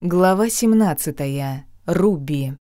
Глава 17. Руби.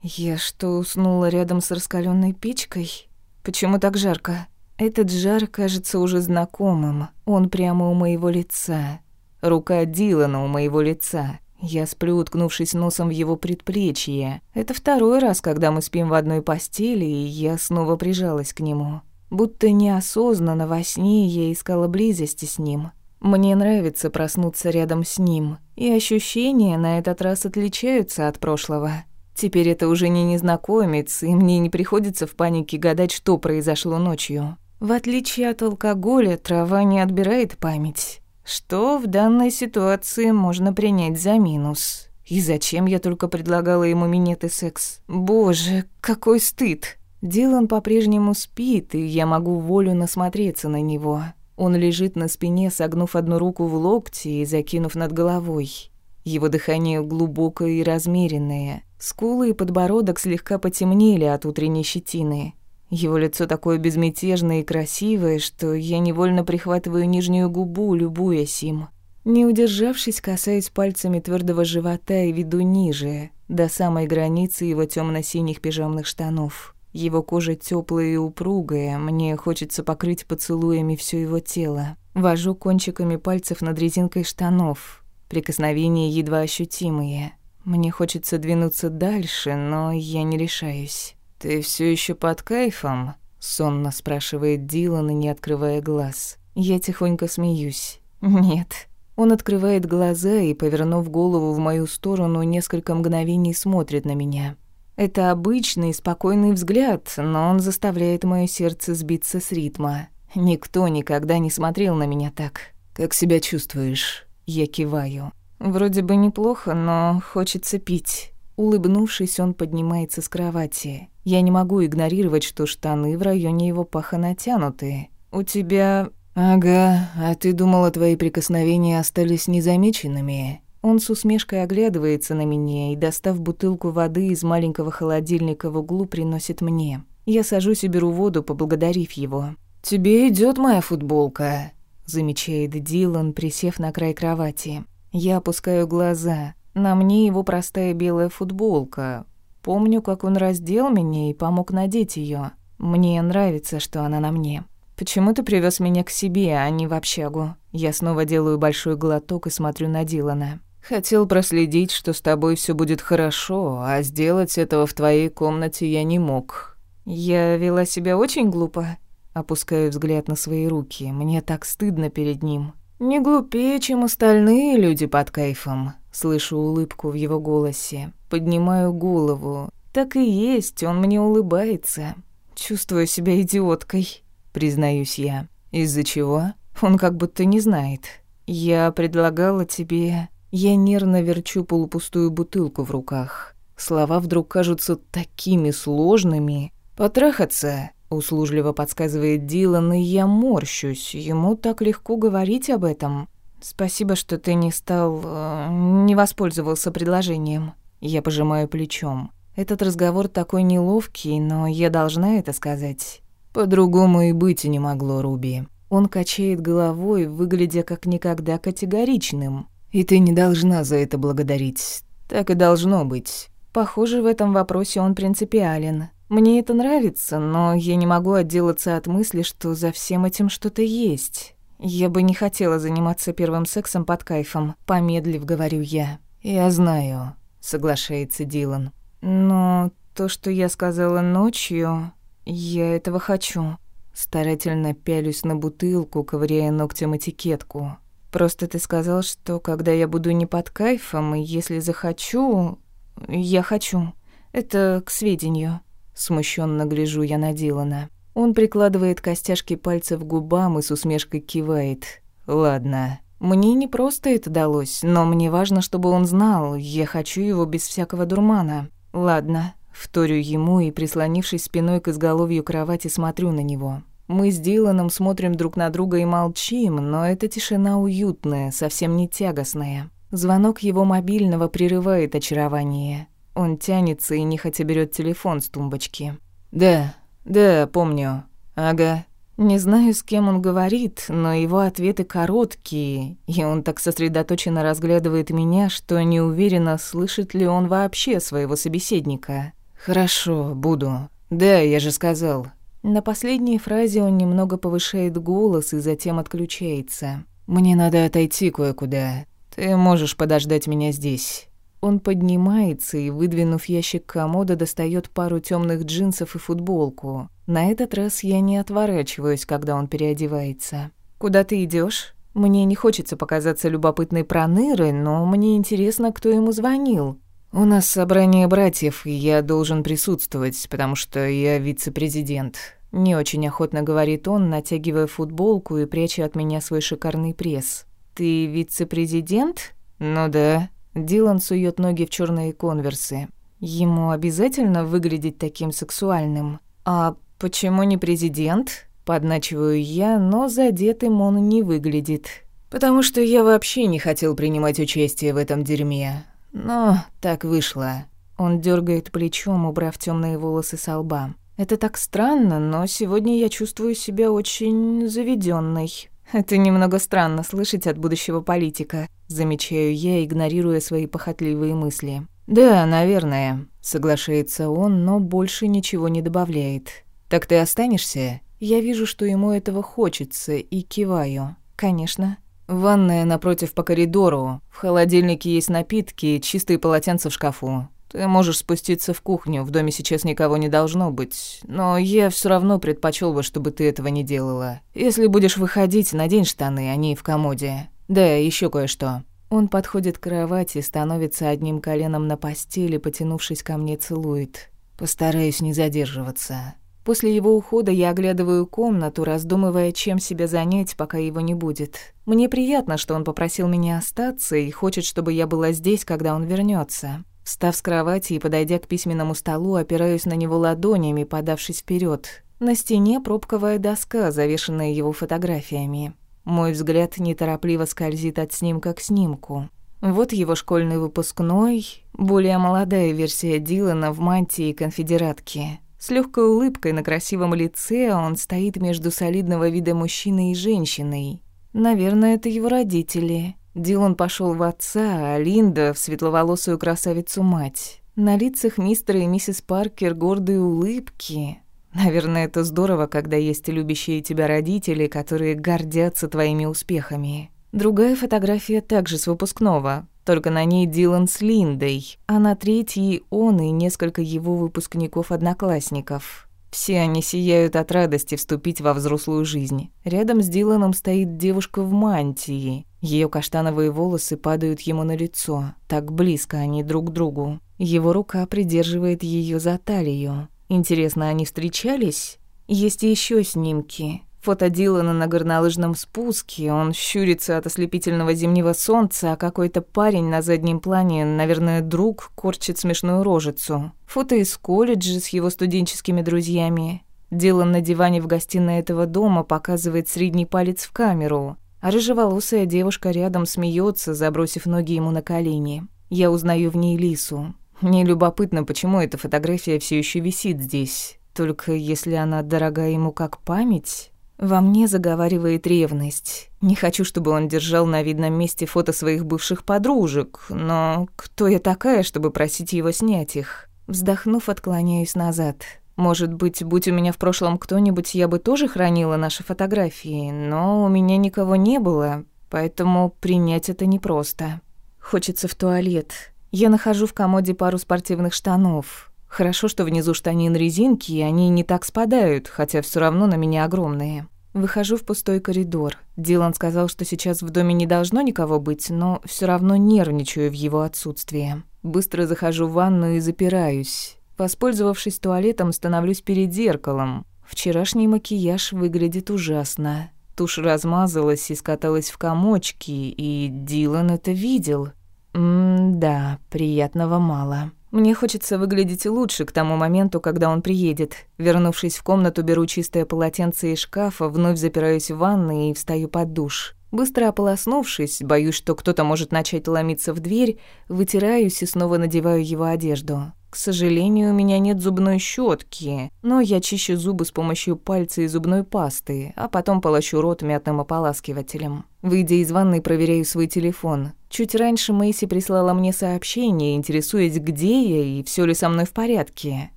Я что, уснула рядом с раскаленной печкой? Почему так жарко? Этот жар кажется уже знакомым. Он прямо у моего лица. Рука Дилана у моего лица. Я сплю, уткнувшись носом в его предплечье. Это второй раз, когда мы спим в одной постели, и я снова прижалась к нему. Будто неосознанно во сне я искала близости с ним. Мне нравится проснуться рядом с ним, и ощущения на этот раз отличаются от прошлого. Теперь это уже не незнакомец, и мне не приходится в панике гадать, что произошло ночью. В отличие от алкоголя, трава не отбирает память. Что в данной ситуации можно принять за минус? И зачем я только предлагала ему минет и секс? Боже, какой стыд! Дилан по-прежнему спит, и я могу волю насмотреться на него. Он лежит на спине, согнув одну руку в локте и закинув над головой. Его дыхание глубокое и размеренное. Скулы и подбородок слегка потемнели от утренней щетины. Его лицо такое безмятежное и красивое, что я невольно прихватываю нижнюю губу, любуясь им. Не удержавшись, касаюсь пальцами твердого живота и веду ниже, до самой границы его темно синих пижамных штанов. Его кожа теплая и упругая, мне хочется покрыть поцелуями все его тело. Вожу кончиками пальцев над резинкой штанов. Прикосновения едва ощутимые. Мне хочется двинуться дальше, но я не решаюсь. «Ты все еще под кайфом?» — сонно спрашивает Дилан, не открывая глаз. Я тихонько смеюсь. «Нет». Он открывает глаза и, повернув голову в мою сторону, несколько мгновений смотрит на меня. Это обычный, спокойный взгляд, но он заставляет моё сердце сбиться с ритма. Никто никогда не смотрел на меня так. «Как себя чувствуешь?» Я киваю. «Вроде бы неплохо, но хочется пить». Улыбнувшись, он поднимается с кровати. Я не могу игнорировать, что штаны в районе его паха натянуты. «У тебя...» «Ага, а ты думала, твои прикосновения остались незамеченными?» Он с усмешкой оглядывается на меня и, достав бутылку воды из маленького холодильника в углу, приносит мне. Я сажусь и беру воду, поблагодарив его. «Тебе идет моя футболка», — замечает Дилан, присев на край кровати. Я опускаю глаза. На мне его простая белая футболка. Помню, как он раздел меня и помог надеть ее. Мне нравится, что она на мне. «Почему ты привез меня к себе, а не в общагу?» Я снова делаю большой глоток и смотрю на Дилана. Хотел проследить, что с тобой все будет хорошо, а сделать этого в твоей комнате я не мог. Я вела себя очень глупо. Опускаю взгляд на свои руки. Мне так стыдно перед ним. Не глупее, чем остальные люди под кайфом. Слышу улыбку в его голосе. Поднимаю голову. Так и есть, он мне улыбается. Чувствую себя идиоткой, признаюсь я. Из-за чего? Он как будто не знает. Я предлагала тебе я нервно верчу полупустую бутылку в руках. Слова вдруг кажутся такими сложными. «Потрахаться», — услужливо подсказывает Дилан, и я морщусь. Ему так легко говорить об этом. «Спасибо, что ты не стал... Э, не воспользовался предложением». Я пожимаю плечом. Этот разговор такой неловкий, но я должна это сказать. По-другому и быть не могло, Руби. Он качает головой, выглядя как никогда категоричным. И ты не должна за это благодарить. Так и должно быть. Похоже, в этом вопросе он принципиален. Мне это нравится, но я не могу отделаться от мысли, что за всем этим что-то есть. Я бы не хотела заниматься первым сексом под кайфом, помедлив, говорю я. Я знаю, соглашается Дилан. Но то, что я сказала ночью, я этого хочу. Старательно пялюсь на бутылку, ковыряя ногтем этикетку. Просто ты сказал, что когда я буду не под кайфом, и если захочу... Я хочу. Это к сведению. Смущенно гляжу я на Дилана. Он прикладывает костяшки пальцев к губам и с усмешкой кивает. «Ладно. Мне не просто это далось, но мне важно, чтобы он знал. Я хочу его без всякого дурмана. Ладно». Вторю ему и, прислонившись спиной к изголовью кровати, смотрю на него. Мы с Диланом смотрим друг на друга и молчим, но эта тишина уютная, совсем не тягостная. Звонок его мобильного прерывает очарование. Он тянется и нехотя берет телефон с тумбочки. «Да, да, помню. Ага. Не знаю, с кем он говорит, но его ответы короткие, и он так сосредоточенно разглядывает меня, что не уверена, слышит ли он вообще своего собеседника. «Хорошо, буду. Да, я же сказал». На последней фразе он немного повышает голос и затем отключается. «Мне надо отойти кое-куда. Ты можешь подождать меня здесь». Он поднимается и, выдвинув ящик комода, достает пару темных джинсов и футболку. На этот раз я не отворачиваюсь, когда он переодевается. «Куда ты идешь? Мне не хочется показаться любопытной пронырой, но мне интересно, кто ему звонил. «У нас собрание братьев, и я должен присутствовать, потому что я вице-президент». Не очень охотно говорит он, натягивая футболку и пряча от меня свой шикарный пресс. «Ты вице-президент?» «Ну да». Дилан сует ноги в черные конверсы. Ему обязательно выглядеть таким сексуальным. А почему не президент? Подначиваю я, но задетым он не выглядит. Потому что я вообще не хотел принимать участие в этом дерьме. Но так вышло. Он дергает плечом, убрав темные волосы со лба. Это так странно, но сегодня я чувствую себя очень заведенной. Это немного странно слышать от будущего политика, замечаю я, игнорируя свои похотливые мысли. Да, наверное, соглашается он, но больше ничего не добавляет. Так ты останешься? Я вижу, что ему этого хочется, и киваю. Конечно. Ванная напротив по коридору. В холодильнике есть напитки, чистые полотенца в шкафу. Ты можешь спуститься в кухню, в доме сейчас никого не должно быть. Но я все равно предпочел бы, чтобы ты этого не делала. Если будешь выходить, надень штаны, они в комоде. Да, еще кое-что. Он подходит к кровати, становится одним коленом на постели, потянувшись ко мне, целует. Постараюсь не задерживаться. После его ухода я оглядываю комнату, раздумывая, чем себя занять, пока его не будет. Мне приятно, что он попросил меня остаться и хочет, чтобы я была здесь, когда он вернется. Встав с кровати и подойдя к письменному столу, опираюсь на него ладонями, подавшись вперед. На стене пробковая доска, завешенная его фотографиями. Мой взгляд неторопливо скользит от снимка к снимку. Вот его школьный выпускной, более молодая версия Дилана в мантии конфедератки. С легкой улыбкой на красивом лице он стоит между солидного вида мужчиной и женщиной. Наверное, это его родители. Дилан пошел в отца, а Линда — в светловолосую красавицу-мать. На лицах мистера и миссис Паркер гордые улыбки. Наверное, это здорово, когда есть любящие тебя родители, которые гордятся твоими успехами. Другая фотография также с выпускного только на ней Дилан с Линдой, а на третьей он и несколько его выпускников-одноклассников. Все они сияют от радости вступить во взрослую жизнь. Рядом с Диланом стоит девушка в мантии. Ее каштановые волосы падают ему на лицо. Так близко они друг к другу. Его рука придерживает ее за талию. Интересно, они встречались? Есть еще снимки. Фото Дилана на горнолыжном спуске, он щурится от ослепительного зимнего солнца, а какой-то парень на заднем плане, наверное, друг, корчит смешную рожицу. Фото из колледжа с его студенческими друзьями. Дилан на диване в гостиной этого дома показывает средний палец в камеру, а рыжеволосая девушка рядом смеется, забросив ноги ему на колени. Я узнаю в ней Лису. Мне любопытно, почему эта фотография все еще висит здесь. Только если она дорога ему как память... Во мне заговаривает ревность. Не хочу, чтобы он держал на видном месте фото своих бывших подружек, но кто я такая, чтобы просить его снять их? Вздохнув, отклоняюсь назад. Может быть, будь у меня в прошлом кто-нибудь, я бы тоже хранила наши фотографии, но у меня никого не было, поэтому принять это непросто. Хочется в туалет. Я нахожу в комоде пару спортивных штанов. Хорошо, что внизу штанин резинки, и они не так спадают, хотя все равно на меня огромные. Выхожу в пустой коридор. Дилан сказал, что сейчас в доме не должно никого быть, но все равно нервничаю в его отсутствие. Быстро захожу в ванну и запираюсь. Воспользовавшись туалетом, становлюсь перед зеркалом. Вчерашний макияж выглядит ужасно. Тушь размазалась и скаталась в комочки, и Дилан это видел. М-да, приятного мало. Мне хочется выглядеть лучше к тому моменту, когда он приедет. Вернувшись в комнату, беру чистое полотенце из шкафа, вновь запираюсь в ванной и встаю под душ. Быстро ополоснувшись, боюсь, что кто-то может начать ломиться в дверь, вытираюсь и снова надеваю его одежду. К сожалению, у меня нет зубной щетки, но я чищу зубы с помощью пальца и зубной пасты, а потом полощу рот мятным ополаскивателем. Выйдя из ванной, проверяю свой телефон. Чуть раньше Мэйси прислала мне сообщение, интересуясь, где я и все ли со мной в порядке.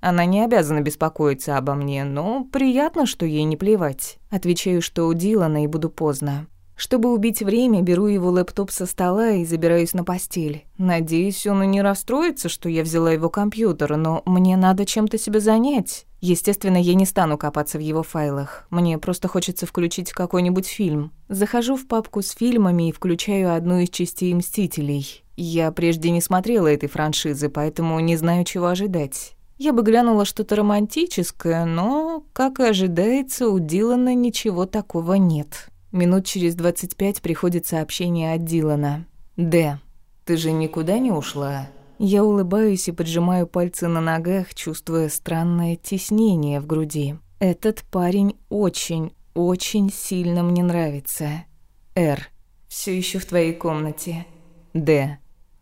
Она не обязана беспокоиться обо мне, но приятно, что ей не плевать. Отвечаю, что у Дилана и буду поздно. Чтобы убить время, беру его лэптоп со стола и забираюсь на постель. Надеюсь, он и не расстроится, что я взяла его компьютер, но мне надо чем-то себя занять. Естественно, я не стану копаться в его файлах. Мне просто хочется включить какой-нибудь фильм. Захожу в папку с фильмами и включаю одну из частей «Мстителей». Я прежде не смотрела этой франшизы, поэтому не знаю, чего ожидать. Я бы глянула что-то романтическое, но, как и ожидается, у Дилана ничего такого нет. Минут через двадцать пять приходит сообщение от Дилана. «Д, ты же никуда не ушла?» Я улыбаюсь и поджимаю пальцы на ногах, чувствуя странное теснение в груди. Этот парень очень, очень сильно мне нравится. Р. Все еще в твоей комнате. Д.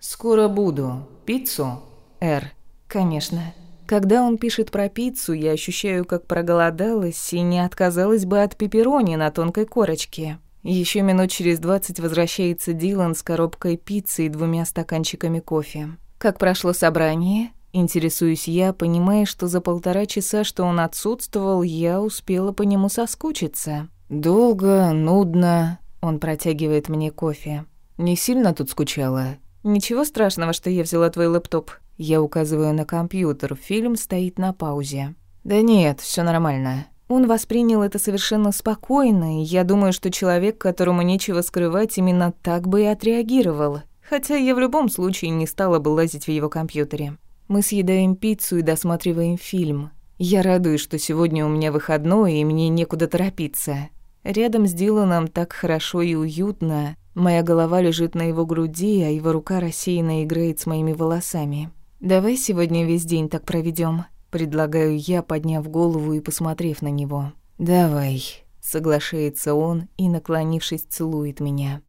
Скоро буду. Пиццу? Р. Конечно. Когда он пишет про пиццу, я ощущаю, как проголодалась и не отказалась бы от пепперони на тонкой корочке. Еще минут через двадцать возвращается Дилан с коробкой пиццы и двумя стаканчиками кофе. Как прошло собрание? Интересуюсь я, понимая, что за полтора часа, что он отсутствовал, я успела по нему соскучиться. «Долго, нудно», — он протягивает мне кофе. «Не сильно тут скучала?» «Ничего страшного, что я взяла твой лэптоп. Я указываю на компьютер, фильм стоит на паузе. Да нет, все нормально. Он воспринял это совершенно спокойно, и я думаю, что человек, которому нечего скрывать, именно так бы и отреагировал. Хотя я в любом случае не стала бы лазить в его компьютере. Мы съедаем пиццу и досматриваем фильм. Я радуюсь, что сегодня у меня выходной, и мне некуда торопиться. Рядом с Диланом так хорошо и уютно. Моя голова лежит на его груди, а его рука рассеянно играет с моими волосами. «Давай сегодня весь день так проведем, предлагаю я, подняв голову и посмотрев на него. «Давай», — соглашается он и, наклонившись, целует меня.